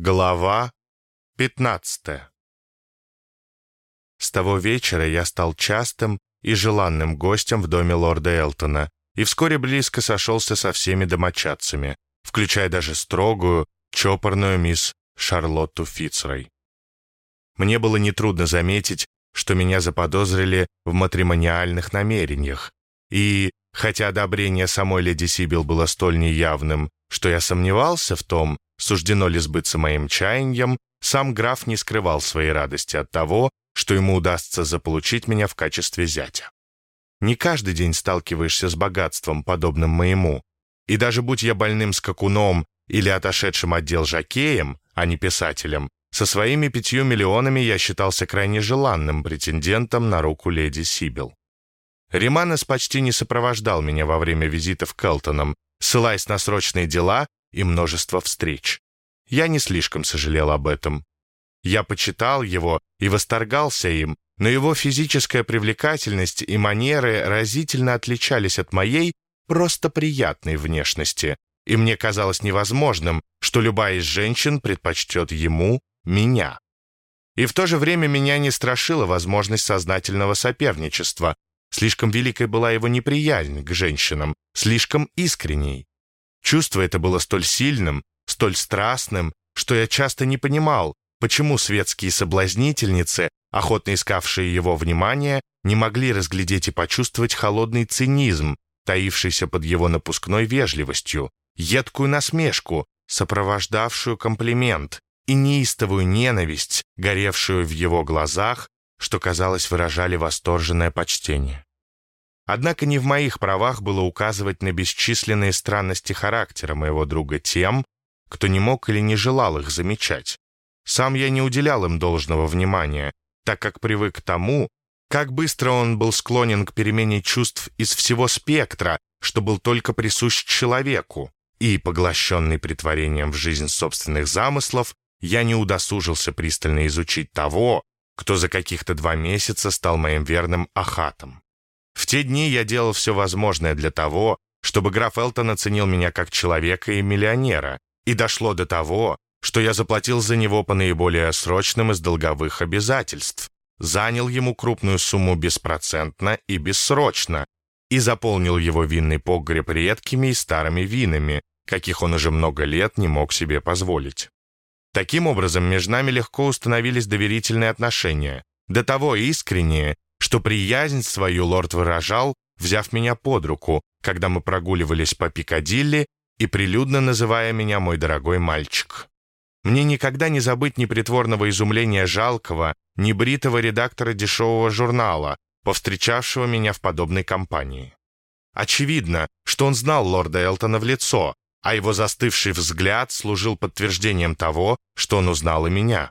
Глава 15 С того вечера я стал частым и желанным гостем в доме лорда Элтона и вскоре близко сошелся со всеми домочадцами, включая даже строгую, чопорную мисс Шарлотту Фицрой. Мне было нетрудно заметить, что меня заподозрили в матримониальных намерениях, и, хотя одобрение самой леди Сибил было столь неявным, что я сомневался в том, суждено ли сбыться моим чаяниям, сам граф не скрывал своей радости от того, что ему удастся заполучить меня в качестве зятя. Не каждый день сталкиваешься с богатством, подобным моему, и даже будь я больным скакуном или отошедшим отдел жакеем, а не писателем, со своими пятью миллионами я считался крайне желанным претендентом на руку леди Сибил. Риманес почти не сопровождал меня во время визитов к Элтонам, ссылаясь на срочные дела и множество встреч. Я не слишком сожалел об этом. Я почитал его и восторгался им, но его физическая привлекательность и манеры разительно отличались от моей просто приятной внешности, и мне казалось невозможным, что любая из женщин предпочтет ему меня. И в то же время меня не страшила возможность сознательного соперничества. Слишком великой была его неприязнь к женщинам, слишком искренней. Чувство это было столь сильным, столь страстным, что я часто не понимал, почему светские соблазнительницы, охотно искавшие его внимание, не могли разглядеть и почувствовать холодный цинизм, таившийся под его напускной вежливостью, едкую насмешку, сопровождавшую комплимент, и неистовую ненависть, горевшую в его глазах, что, казалось, выражали восторженное почтение. Однако не в моих правах было указывать на бесчисленные странности характера моего друга тем, кто не мог или не желал их замечать. Сам я не уделял им должного внимания, так как привык к тому, как быстро он был склонен к перемене чувств из всего спектра, что был только присущ человеку, и, поглощенный притворением в жизнь собственных замыслов, я не удосужился пристально изучить того, кто за каких-то два месяца стал моим верным ахатом. Те дни я делал все возможное для того, чтобы граф Элтон оценил меня как человека и миллионера, и дошло до того, что я заплатил за него по наиболее срочным из долговых обязательств, занял ему крупную сумму беспроцентно и бессрочно, и заполнил его винный погреб редкими и старыми винами, каких он уже много лет не мог себе позволить. Таким образом, между нами легко установились доверительные отношения, до того искренние, что приязнь свою лорд выражал, взяв меня под руку, когда мы прогуливались по Пикадилли и прилюдно называя меня мой дорогой мальчик. Мне никогда не забыть непритворного изумления жалкого, небритого редактора дешевого журнала, повстречавшего меня в подобной компании. Очевидно, что он знал лорда Элтона в лицо, а его застывший взгляд служил подтверждением того, что он узнал и меня.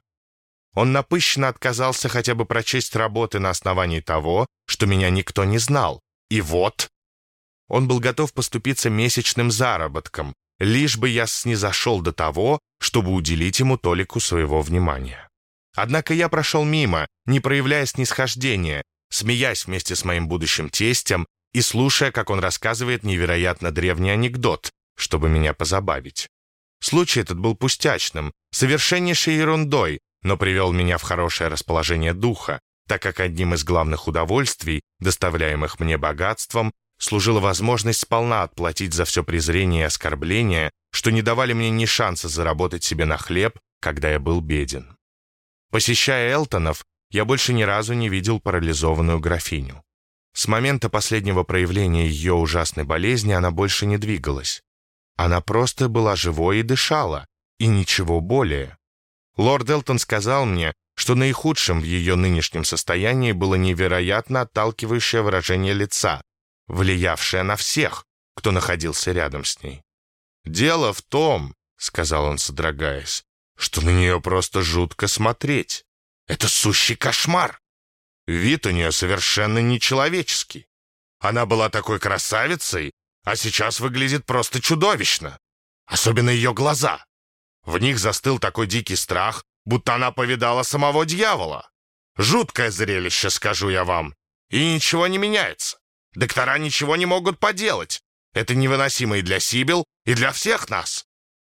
Он напыщенно отказался хотя бы прочесть работы на основании того, что меня никто не знал. И вот... Он был готов поступиться месячным заработком, лишь бы я снизошел до того, чтобы уделить ему толику своего внимания. Однако я прошел мимо, не проявляя снисхождения, смеясь вместе с моим будущим тестем и слушая, как он рассказывает невероятно древний анекдот, чтобы меня позабавить. Случай этот был пустячным, совершеннейшей ерундой, но привел меня в хорошее расположение духа, так как одним из главных удовольствий, доставляемых мне богатством, служила возможность сполна отплатить за все презрение и оскорбления, что не давали мне ни шанса заработать себе на хлеб, когда я был беден. Посещая Элтонов, я больше ни разу не видел парализованную графиню. С момента последнего проявления ее ужасной болезни она больше не двигалась. Она просто была живой и дышала, и ничего более. Лорд Элтон сказал мне, что наихудшим в ее нынешнем состоянии было невероятно отталкивающее выражение лица, влиявшее на всех, кто находился рядом с ней. «Дело в том», — сказал он, содрогаясь, «что на нее просто жутко смотреть. Это сущий кошмар. Вид у нее совершенно нечеловеческий. Она была такой красавицей, а сейчас выглядит просто чудовищно. Особенно ее глаза. В них застыл такой дикий страх, будто она повидала самого дьявола. Жуткое зрелище, скажу я вам. И ничего не меняется. Доктора ничего не могут поделать. Это невыносимо и для Сибил, и для всех нас.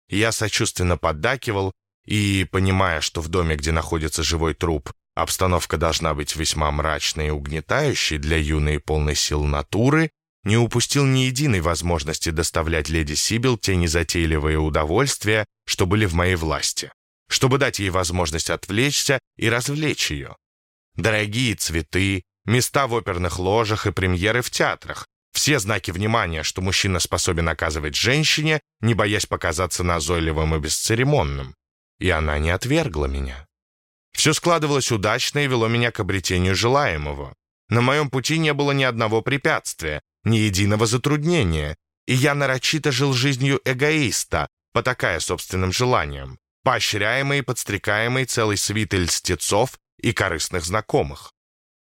Я сочувственно поддакивал, И, понимая, что в доме, где находится живой труп, обстановка должна быть весьма мрачной и угнетающей для юной и полной сил натуры, не упустил ни единой возможности доставлять леди Сибил те незатейливые удовольствия, что были в моей власти, чтобы дать ей возможность отвлечься и развлечь ее. Дорогие цветы, места в оперных ложах и премьеры в театрах, все знаки внимания, что мужчина способен оказывать женщине, не боясь показаться назойливым и бесцеремонным. И она не отвергла меня. Все складывалось удачно и вело меня к обретению желаемого. На моем пути не было ни одного препятствия, ни единого затруднения, и я нарочито жил жизнью эгоиста, потакая собственным желаниям, поощряемый и подстрекаемый целой свитой льстецов и корыстных знакомых.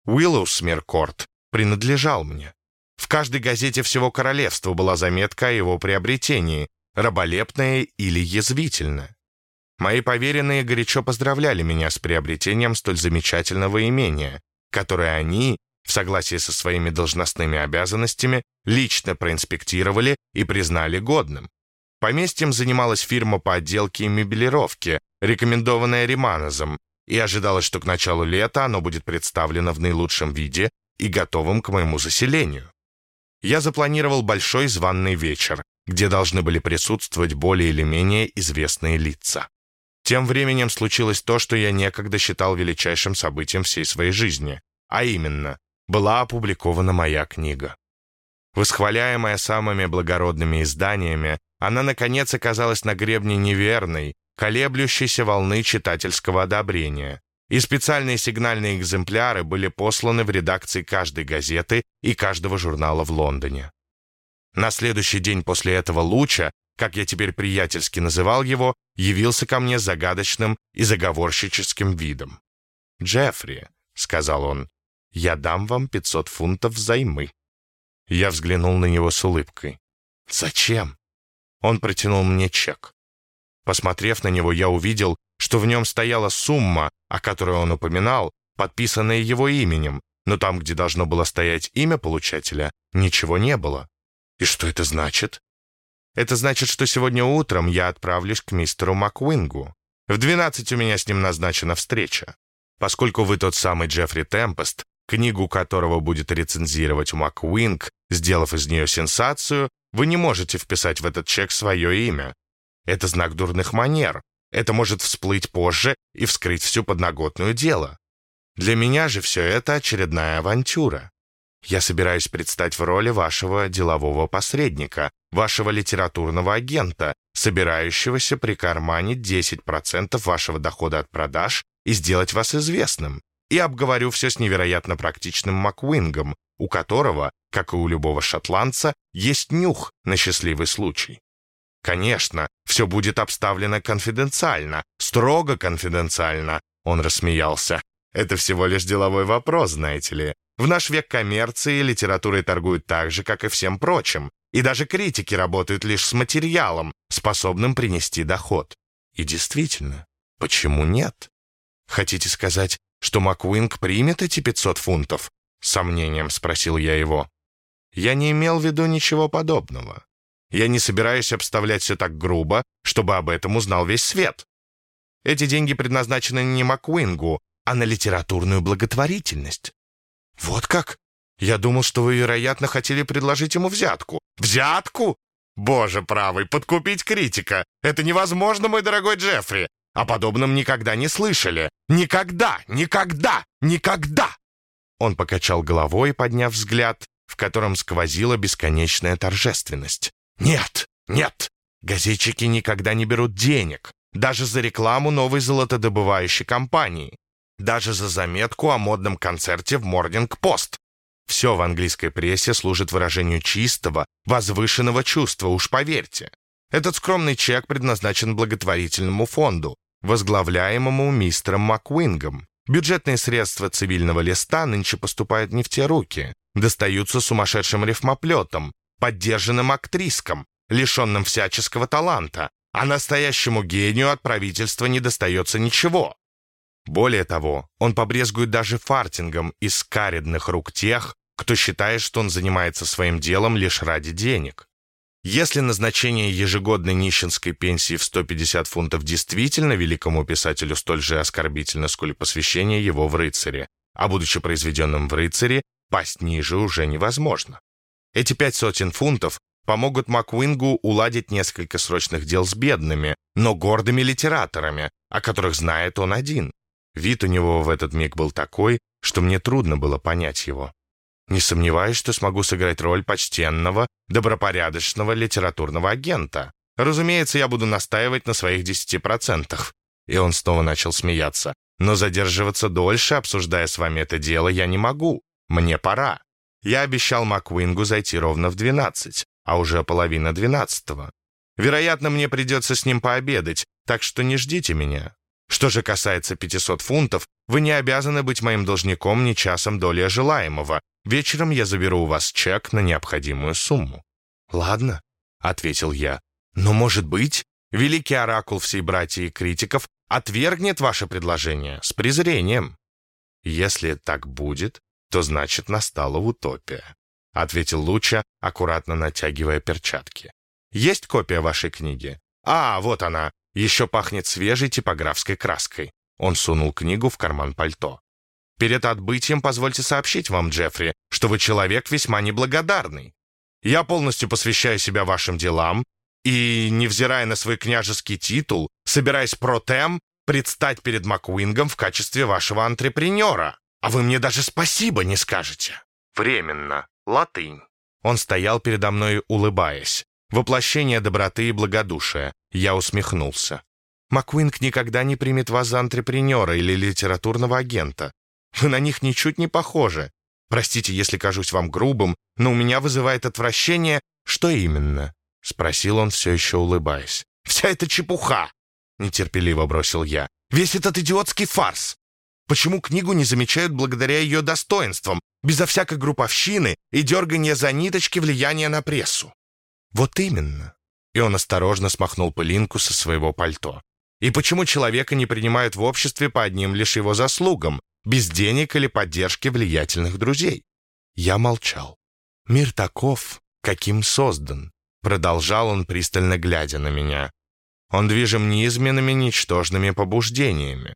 Уиллоусмиркорт принадлежал мне. В каждой газете всего королевства была заметка о его приобретении, раболепная или язвительная. Мои поверенные горячо поздравляли меня с приобретением столь замечательного имения, которое они, в согласии со своими должностными обязанностями, лично проинспектировали и признали годным. Поместьем занималась фирма по отделке и мебелировке, рекомендованная Риманозом, и ожидалось, что к началу лета оно будет представлено в наилучшем виде и готовым к моему заселению. Я запланировал большой званный вечер, где должны были присутствовать более или менее известные лица. Тем временем случилось то, что я некогда считал величайшим событием всей своей жизни, а именно, была опубликована моя книга. Восхваляемая самыми благородными изданиями, она, наконец, оказалась на гребне неверной, колеблющейся волны читательского одобрения, и специальные сигнальные экземпляры были посланы в редакции каждой газеты и каждого журнала в Лондоне. На следующий день после этого луча, как я теперь приятельски называл его, явился ко мне загадочным и заговорщическим видом. «Джеффри», — сказал он, я дам вам 500 фунтов взаймы». Я взглянул на него с улыбкой. «Зачем?» Он протянул мне чек. Посмотрев на него, я увидел, что в нем стояла сумма, о которой он упоминал, подписанная его именем, но там, где должно было стоять имя получателя, ничего не было. И что это значит? Это значит, что сегодня утром я отправлюсь к мистеру Маквингу. В 12 у меня с ним назначена встреча. Поскольку вы тот самый Джеффри Темпест, книгу которого будет рецензировать МакУинг, сделав из нее сенсацию, вы не можете вписать в этот чек свое имя. Это знак дурных манер. Это может всплыть позже и вскрыть всю подноготную дело. Для меня же все это очередная авантюра. Я собираюсь предстать в роли вашего делового посредника, вашего литературного агента, собирающегося прикарманить 10% вашего дохода от продаж и сделать вас известным и обговорю все с невероятно практичным Маквингом, у которого, как и у любого шотландца, есть нюх на счастливый случай. Конечно, все будет обставлено конфиденциально, строго конфиденциально, он рассмеялся. Это всего лишь деловой вопрос, знаете ли. В наш век коммерции литературой торгуют так же, как и всем прочим, и даже критики работают лишь с материалом, способным принести доход. И действительно, почему нет? Хотите сказать, что Маквинг примет эти 500 фунтов?» Сомнением спросил я его. «Я не имел в виду ничего подобного. Я не собираюсь обставлять все так грубо, чтобы об этом узнал весь свет. Эти деньги предназначены не Маквингу, а на литературную благотворительность». «Вот как? Я думал, что вы, вероятно, хотели предложить ему взятку». «Взятку? Боже правый, подкупить критика! Это невозможно, мой дорогой Джеффри! О подобном никогда не слышали. Никогда, никогда, никогда!» Он покачал головой, подняв взгляд, в котором сквозила бесконечная торжественность. «Нет, нет! Газетчики никогда не берут денег, даже за рекламу новой золотодобывающей компании, даже за заметку о модном концерте в Морнинг-Пост. Все в английской прессе служит выражению чистого, возвышенного чувства, уж поверьте. Этот скромный чек предназначен благотворительному фонду, возглавляемому мистером Маквингом. Бюджетные средства цивильного листа нынче поступают не в те руки, достаются сумасшедшим рифмоплетам, поддержанным актрискам, лишенным всяческого таланта, а настоящему гению от правительства не достается ничего. Более того, он побрезгует даже фартингом из каридных рук тех, кто считает, что он занимается своим делом лишь ради денег. Если назначение ежегодной нищенской пенсии в 150 фунтов действительно великому писателю столь же оскорбительно, сколь посвящение его в рыцаре, а будучи произведенным в рыцаре, пасть ниже уже невозможно. Эти пять сотен фунтов помогут Маквингу уладить несколько срочных дел с бедными, но гордыми литераторами, о которых знает он один. Вид у него в этот миг был такой, что мне трудно было понять его. Не сомневаюсь, что смогу сыграть роль почтенного, добропорядочного литературного агента. Разумеется, я буду настаивать на своих десяти процентах. И он снова начал смеяться. Но задерживаться дольше, обсуждая с вами это дело, я не могу. Мне пора. Я обещал Маквингу зайти ровно в двенадцать, а уже половина двенадцатого. Вероятно, мне придется с ним пообедать, так что не ждите меня. Что же касается 500 фунтов, вы не обязаны быть моим должником ни часом доли желаемого, Вечером я заберу у вас чек на необходимую сумму». «Ладно», — ответил я. «Но, может быть, великий оракул всей братьи и критиков отвергнет ваше предложение с презрением». «Если так будет, то значит настала утопия», — ответил Луча, аккуратно натягивая перчатки. «Есть копия вашей книги?» «А, вот она. Еще пахнет свежей типографской краской». Он сунул книгу в карман пальто. Перед отбытием позвольте сообщить вам, Джеффри, что вы человек весьма неблагодарный. Я полностью посвящаю себя вашим делам и, невзирая на свой княжеский титул, собираюсь протем предстать перед Макуингом в качестве вашего антрепренера. А вы мне даже спасибо не скажете. Временно. Латынь. Он стоял передо мной, улыбаясь. Воплощение доброты и благодушия. Я усмехнулся. Макуинг никогда не примет вас за антрепренера или литературного агента. Вы на них ничуть не похожи. Простите, если кажусь вам грубым, но у меня вызывает отвращение... Что именно?» — спросил он, все еще улыбаясь. «Вся эта чепуха!» — нетерпеливо бросил я. «Весь этот идиотский фарс! Почему книгу не замечают благодаря ее достоинствам, безо всякой групповщины и дергания за ниточки влияния на прессу?» «Вот именно!» И он осторожно смахнул пылинку со своего пальто. «И почему человека не принимают в обществе по одним лишь его заслугам, без денег или поддержки влиятельных друзей. Я молчал. Мир таков, каким создан, продолжал он, пристально глядя на меня. Он движим низменными, ничтожными побуждениями.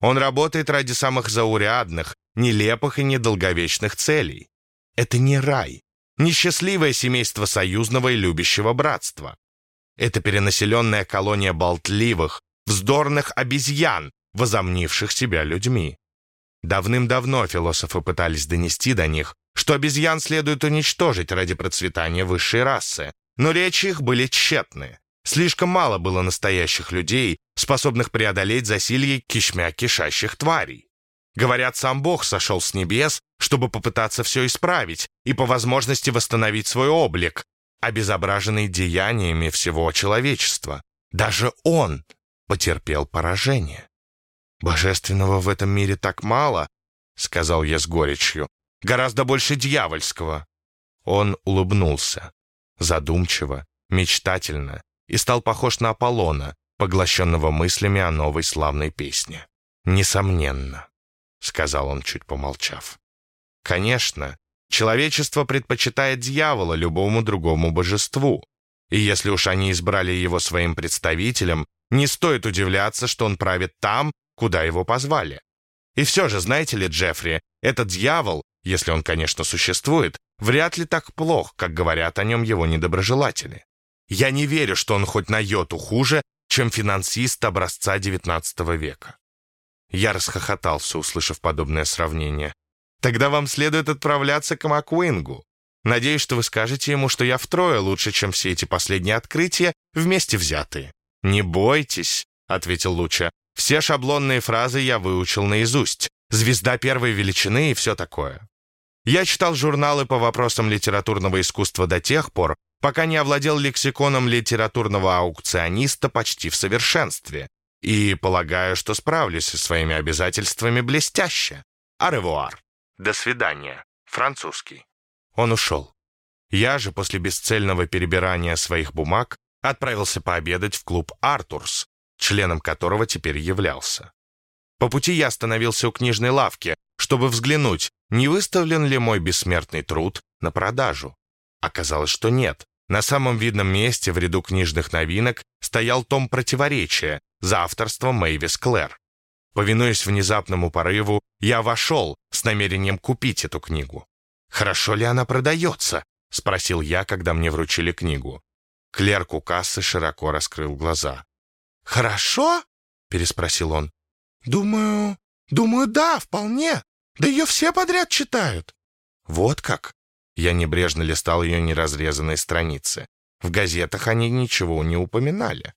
Он работает ради самых заурядных, нелепых и недолговечных целей. Это не рай, не счастливое семейство союзного и любящего братства. Это перенаселенная колония болтливых, вздорных обезьян, возомнивших себя людьми. Давным-давно философы пытались донести до них, что обезьян следует уничтожить ради процветания высшей расы, но речи их были тщетны. Слишком мало было настоящих людей, способных преодолеть засилье кишмя кишащих тварей. Говорят, сам Бог сошел с небес, чтобы попытаться все исправить и по возможности восстановить свой облик, обезображенный деяниями всего человечества. Даже Он потерпел поражение. «Божественного в этом мире так мало», — сказал я с горечью. «Гораздо больше дьявольского». Он улыбнулся, задумчиво, мечтательно, и стал похож на Аполлона, поглощенного мыслями о новой славной песне. «Несомненно», — сказал он, чуть помолчав. «Конечно, человечество предпочитает дьявола любому другому божеству, и если уж они избрали его своим представителем, не стоит удивляться, что он правит там, куда его позвали. И все же, знаете ли, Джеффри, этот дьявол, если он, конечно, существует, вряд ли так плох, как говорят о нем его недоброжелатели. Я не верю, что он хоть на йоту хуже, чем финансист образца XIX века. Я расхохотался, услышав подобное сравнение. Тогда вам следует отправляться к Макуингу. Надеюсь, что вы скажете ему, что я втрое лучше, чем все эти последние открытия, вместе взятые. «Не бойтесь», — ответил Луча. Все шаблонные фразы я выучил наизусть. Звезда первой величины и все такое. Я читал журналы по вопросам литературного искусства до тех пор, пока не овладел лексиконом литературного аукциониста почти в совершенстве. И полагаю, что справлюсь со своими обязательствами блестяще. Аревуар. До свидания. Французский. Он ушел. Я же после бесцельного перебирания своих бумаг отправился пообедать в клуб «Артурс», членом которого теперь являлся. По пути я остановился у книжной лавки, чтобы взглянуть, не выставлен ли мой бессмертный труд на продажу. Оказалось, что нет. На самом видном месте в ряду книжных новинок стоял том «Противоречия» за авторством Мэйвис Клэр. Повинуясь внезапному порыву, я вошел с намерением купить эту книгу. «Хорошо ли она продается?» — спросил я, когда мне вручили книгу. Клерк у кассы широко раскрыл глаза. «Хорошо?» — переспросил он. «Думаю, думаю, да, вполне. Да ее все подряд читают». «Вот как?» Я небрежно листал ее неразрезанные страницы. В газетах они ничего не упоминали.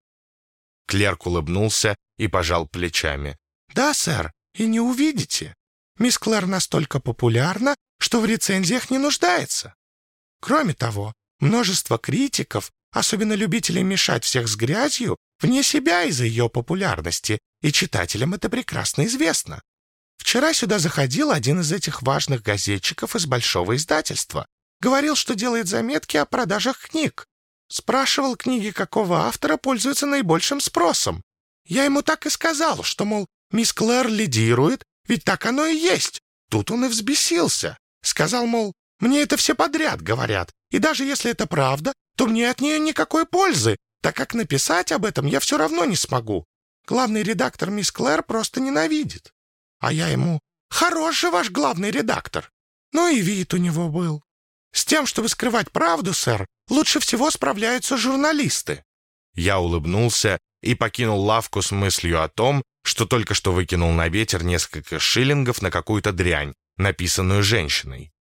Клерк улыбнулся и пожал плечами. «Да, сэр, и не увидите. Мисс Клэр настолько популярна, что в рецензиях не нуждается. Кроме того, множество критиков, особенно любителей мешать всех с грязью, вне себя из-за ее популярности, и читателям это прекрасно известно. Вчера сюда заходил один из этих важных газетчиков из большого издательства. Говорил, что делает заметки о продажах книг. Спрашивал, книги какого автора пользуются наибольшим спросом. Я ему так и сказал, что, мол, Мисс Клэр лидирует, ведь так оно и есть. Тут он и взбесился. Сказал, мол, мне это все подряд говорят, и даже если это правда, то мне от нее никакой пользы, так как написать об этом я все равно не смогу. Главный редактор мисс Клэр просто ненавидит. А я ему, хороший ваш главный редактор. Ну и вид у него был. С тем, чтобы скрывать правду, сэр, лучше всего справляются журналисты. Я улыбнулся и покинул лавку с мыслью о том, что только что выкинул на ветер несколько шиллингов на какую-то дрянь, написанную женщиной.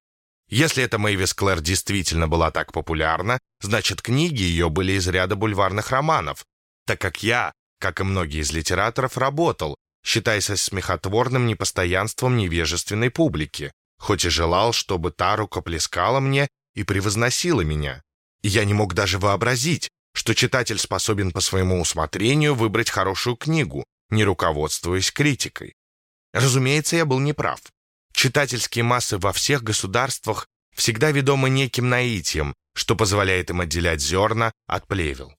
Если эта Мэйвис Клэр действительно была так популярна, значит, книги ее были из ряда бульварных романов, так как я, как и многие из литераторов, работал, считаясь смехотворным непостоянством невежественной публики, хоть и желал, чтобы та рукоплескала мне и превозносила меня. И я не мог даже вообразить, что читатель способен по своему усмотрению выбрать хорошую книгу, не руководствуясь критикой. Разумеется, я был неправ. Читательские массы во всех государствах всегда ведомы неким наитием, что позволяет им отделять зерна от плевел.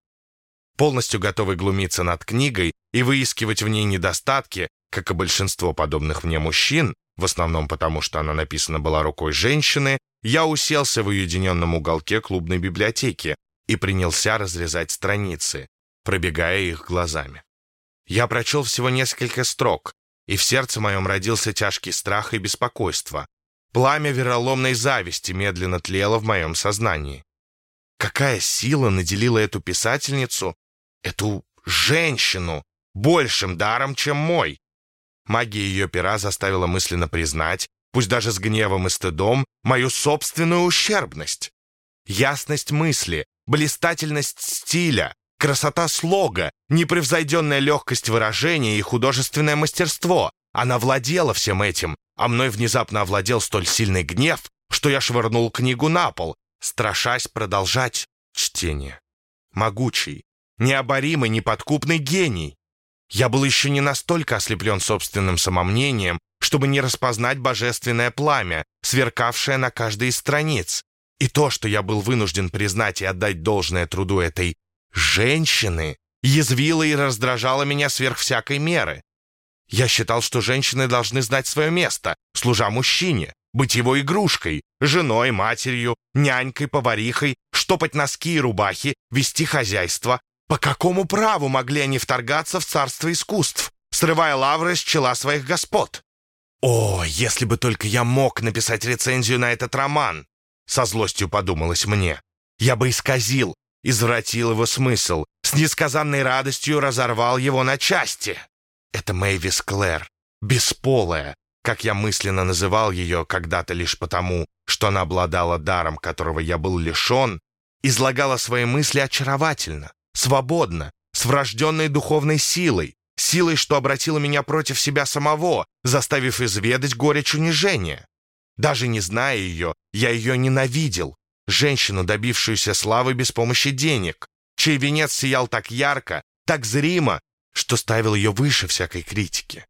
Полностью готовый глумиться над книгой и выискивать в ней недостатки, как и большинство подобных мне мужчин, в основном потому, что она написана была рукой женщины, я уселся в уединенном уголке клубной библиотеки и принялся разрезать страницы, пробегая их глазами. Я прочел всего несколько строк, и в сердце моем родился тяжкий страх и беспокойство. Пламя вероломной зависти медленно тлело в моем сознании. Какая сила наделила эту писательницу, эту женщину, большим даром, чем мой? Магия ее пера заставила мысленно признать, пусть даже с гневом и стыдом, мою собственную ущербность. Ясность мысли, блистательность стиля, Красота слога, непревзойденная легкость выражения и художественное мастерство. Она владела всем этим, а мной внезапно овладел столь сильный гнев, что я швырнул книгу на пол, страшась продолжать чтение. Могучий, необоримый, неподкупный гений. Я был еще не настолько ослеплен собственным самомнением, чтобы не распознать божественное пламя, сверкавшее на каждой из страниц. И то, что я был вынужден признать и отдать должное труду этой женщины язвила и раздражала меня сверх всякой меры. Я считал, что женщины должны знать свое место, служа мужчине, быть его игрушкой, женой, матерью, нянькой, поварихой, штопать носки и рубахи, вести хозяйство. По какому праву могли они вторгаться в царство искусств, срывая лавры с чела своих господ? О, если бы только я мог написать рецензию на этот роман! Со злостью подумалось мне. Я бы исказил, извратил его смысл, с несказанной радостью разорвал его на части. Это Мэйвис Клэр, бесполая, как я мысленно называл ее когда-то лишь потому, что она обладала даром, которого я был лишен, излагала свои мысли очаровательно, свободно, с врожденной духовной силой, силой, что обратила меня против себя самого, заставив изведать горечь унижения. Даже не зная ее, я ее ненавидел, женщину, добившуюся славы без помощи денег, чей венец сиял так ярко, так зримо, что ставил ее выше всякой критики.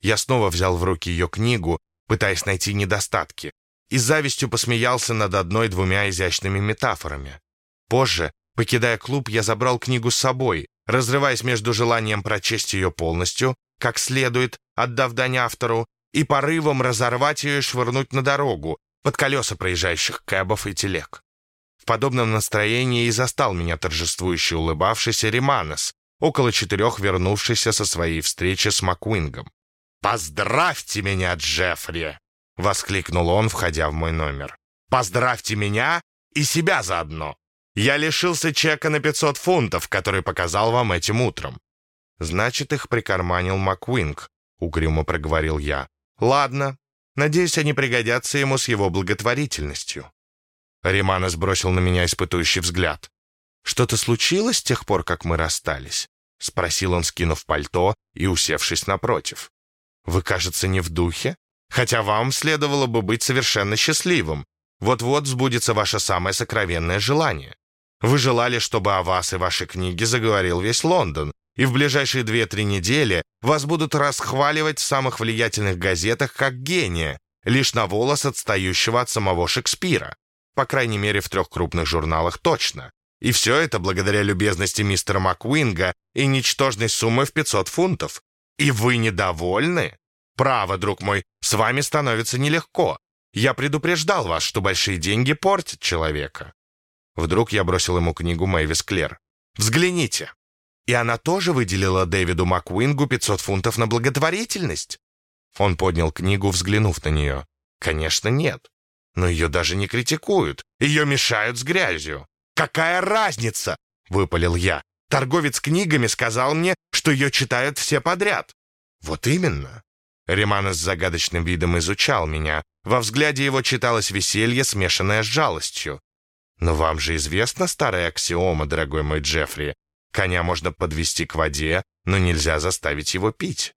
Я снова взял в руки ее книгу, пытаясь найти недостатки, и завистью посмеялся над одной-двумя изящными метафорами. Позже, покидая клуб, я забрал книгу с собой, разрываясь между желанием прочесть ее полностью, как следует, отдав дань автору, и порывом разорвать ее и швырнуть на дорогу, под колеса проезжающих кэбов и телег. В подобном настроении и застал меня торжествующе улыбавшийся Риманос, около четырех вернувшийся со своей встречи с Макуингом. «Поздравьте меня, Джеффри!» — воскликнул он, входя в мой номер. «Поздравьте меня и себя заодно! Я лишился чека на 500 фунтов, который показал вам этим утром». «Значит, их прикарманил Макуинг», — угрюмо проговорил я. «Ладно, надеюсь, они пригодятся ему с его благотворительностью». Римана сбросил на меня испытующий взгляд. «Что-то случилось с тех пор, как мы расстались?» — спросил он, скинув пальто и усевшись напротив. «Вы, кажется, не в духе? Хотя вам следовало бы быть совершенно счастливым. Вот-вот сбудется ваше самое сокровенное желание. Вы желали, чтобы о вас и вашей книге заговорил весь Лондон, и в ближайшие две-три недели вас будут расхваливать в самых влиятельных газетах как гения, лишь на волос отстающего от самого Шекспира. По крайней мере, в трех крупных журналах точно. И все это благодаря любезности мистера Макуинга и ничтожной суммы в 500 фунтов. И вы недовольны? Право, друг мой, с вами становится нелегко. Я предупреждал вас, что большие деньги портят человека. Вдруг я бросил ему книгу Мэйвис Клер. «Взгляните!» И она тоже выделила Дэвиду Макуингу 500 фунтов на благотворительность? Он поднял книгу, взглянув на нее. Конечно, нет. Но ее даже не критикуют. Ее мешают с грязью. «Какая разница?» — выпалил я. Торговец книгами сказал мне, что ее читают все подряд. Вот именно. Римана с загадочным видом изучал меня. Во взгляде его читалось веселье, смешанное с жалостью. Но вам же известна старая аксиома, дорогой мой Джеффри. Коня можно подвести к воде, но нельзя заставить его пить.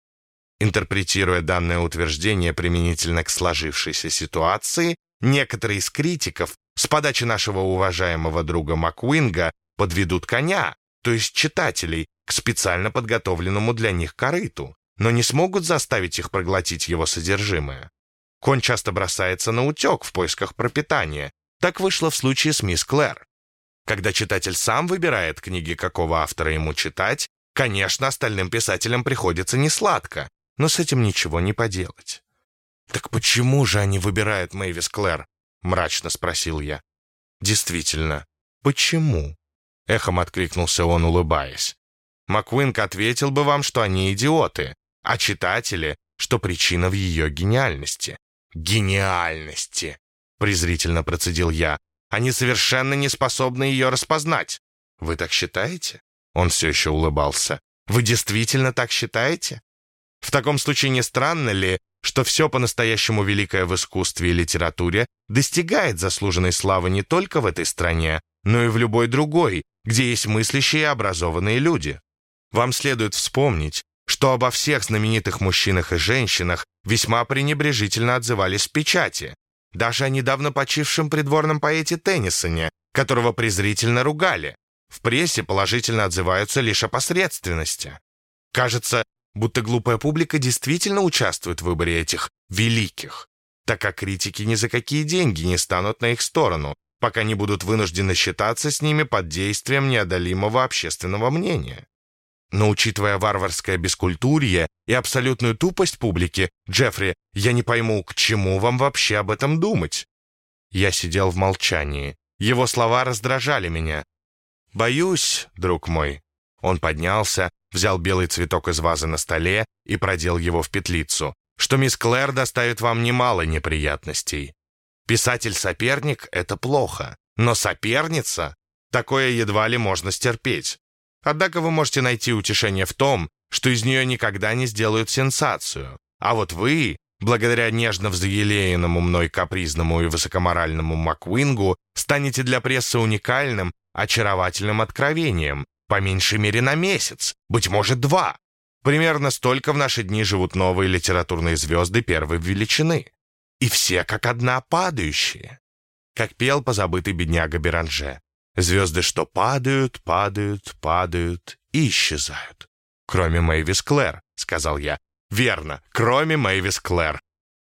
Интерпретируя данное утверждение применительно к сложившейся ситуации, некоторые из критиков с подачи нашего уважаемого друга Макуинга подведут коня, то есть читателей, к специально подготовленному для них корыту, но не смогут заставить их проглотить его содержимое. Конь часто бросается на утек в поисках пропитания. Так вышло в случае с мисс Клэр. Когда читатель сам выбирает книги, какого автора ему читать, конечно, остальным писателям приходится несладко, но с этим ничего не поделать. «Так почему же они выбирают Мэйвис Клэр?» — мрачно спросил я. «Действительно, почему?» — эхом откликнулся он, улыбаясь. Маквинк ответил бы вам, что они идиоты, а читатели, что причина в ее гениальности. «Гениальности!» — презрительно процедил я. Они совершенно не способны ее распознать. Вы так считаете? Он все еще улыбался. Вы действительно так считаете? В таком случае не странно ли, что все по-настоящему великое в искусстве и литературе достигает заслуженной славы не только в этой стране, но и в любой другой, где есть мыслящие и образованные люди? Вам следует вспомнить, что обо всех знаменитых мужчинах и женщинах весьма пренебрежительно отзывались в печати, даже о недавно почившем придворном поэте Теннисоне, которого презрительно ругали. В прессе положительно отзываются лишь о посредственности. Кажется, будто глупая публика действительно участвует в выборе этих «великих», так как критики ни за какие деньги не станут на их сторону, пока не будут вынуждены считаться с ними под действием неодолимого общественного мнения. Но учитывая варварское бескультурье и абсолютную тупость публики, Джеффри, я не пойму, к чему вам вообще об этом думать?» Я сидел в молчании. Его слова раздражали меня. «Боюсь, друг мой». Он поднялся, взял белый цветок из вазы на столе и продел его в петлицу, что мисс Клэр доставит вам немало неприятностей. Писатель-соперник — это плохо, но соперница — такое едва ли можно стерпеть. Однако вы можете найти утешение в том, что из нее никогда не сделают сенсацию. А вот вы, благодаря нежно взъелеянному мной капризному и высокоморальному Маквингу, станете для прессы уникальным, очаровательным откровением, по меньшей мере на месяц, быть может, два. Примерно столько в наши дни живут новые литературные звезды первой величины. И все как одна падающие. Как пел позабытый бедняга Беранже. Звезды, что падают, падают, падают и исчезают. Кроме Мэйвис Клэр, сказал я. Верно, кроме Мэйвис Клэр.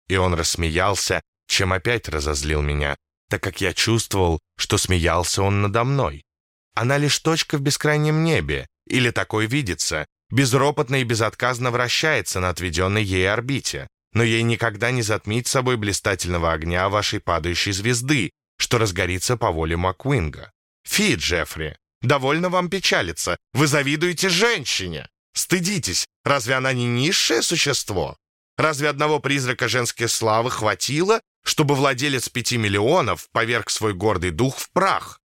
И он рассмеялся, чем опять разозлил меня, так как я чувствовал, что смеялся он надо мной. Она лишь точка в бескрайнем небе, или такой видится, безропотно и безотказно вращается на отведенной ей орбите, но ей никогда не затмить собой блистательного огня вашей падающей звезды, что разгорится по воле Маквинга. Фи, Джеффри, довольно вам печалиться. Вы завидуете женщине. Стыдитесь, разве она не низшее существо? Разве одного призрака женской славы хватило, чтобы владелец пяти миллионов поверг свой гордый дух в прах?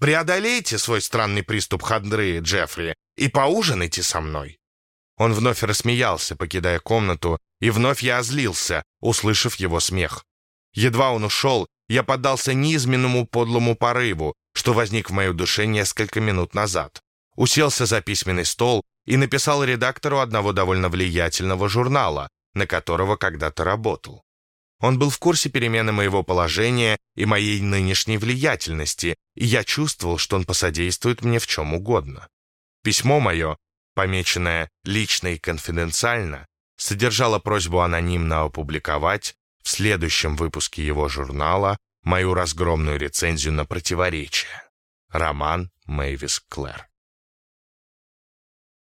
Преодолейте свой странный приступ хандры, Джеффри, и поужинайте со мной». Он вновь рассмеялся, покидая комнату, и вновь я озлился, услышав его смех. Едва он ушел, я поддался низменному подлому порыву, что возник в моей душе несколько минут назад. Уселся за письменный стол и написал редактору одного довольно влиятельного журнала, на которого когда-то работал. Он был в курсе перемены моего положения и моей нынешней влиятельности, и я чувствовал, что он посодействует мне в чем угодно. Письмо мое, помеченное «лично и конфиденциально», содержало просьбу анонимно опубликовать в следующем выпуске его журнала мою разгромную рецензию на противоречие. Роман Мэйвис Клэр.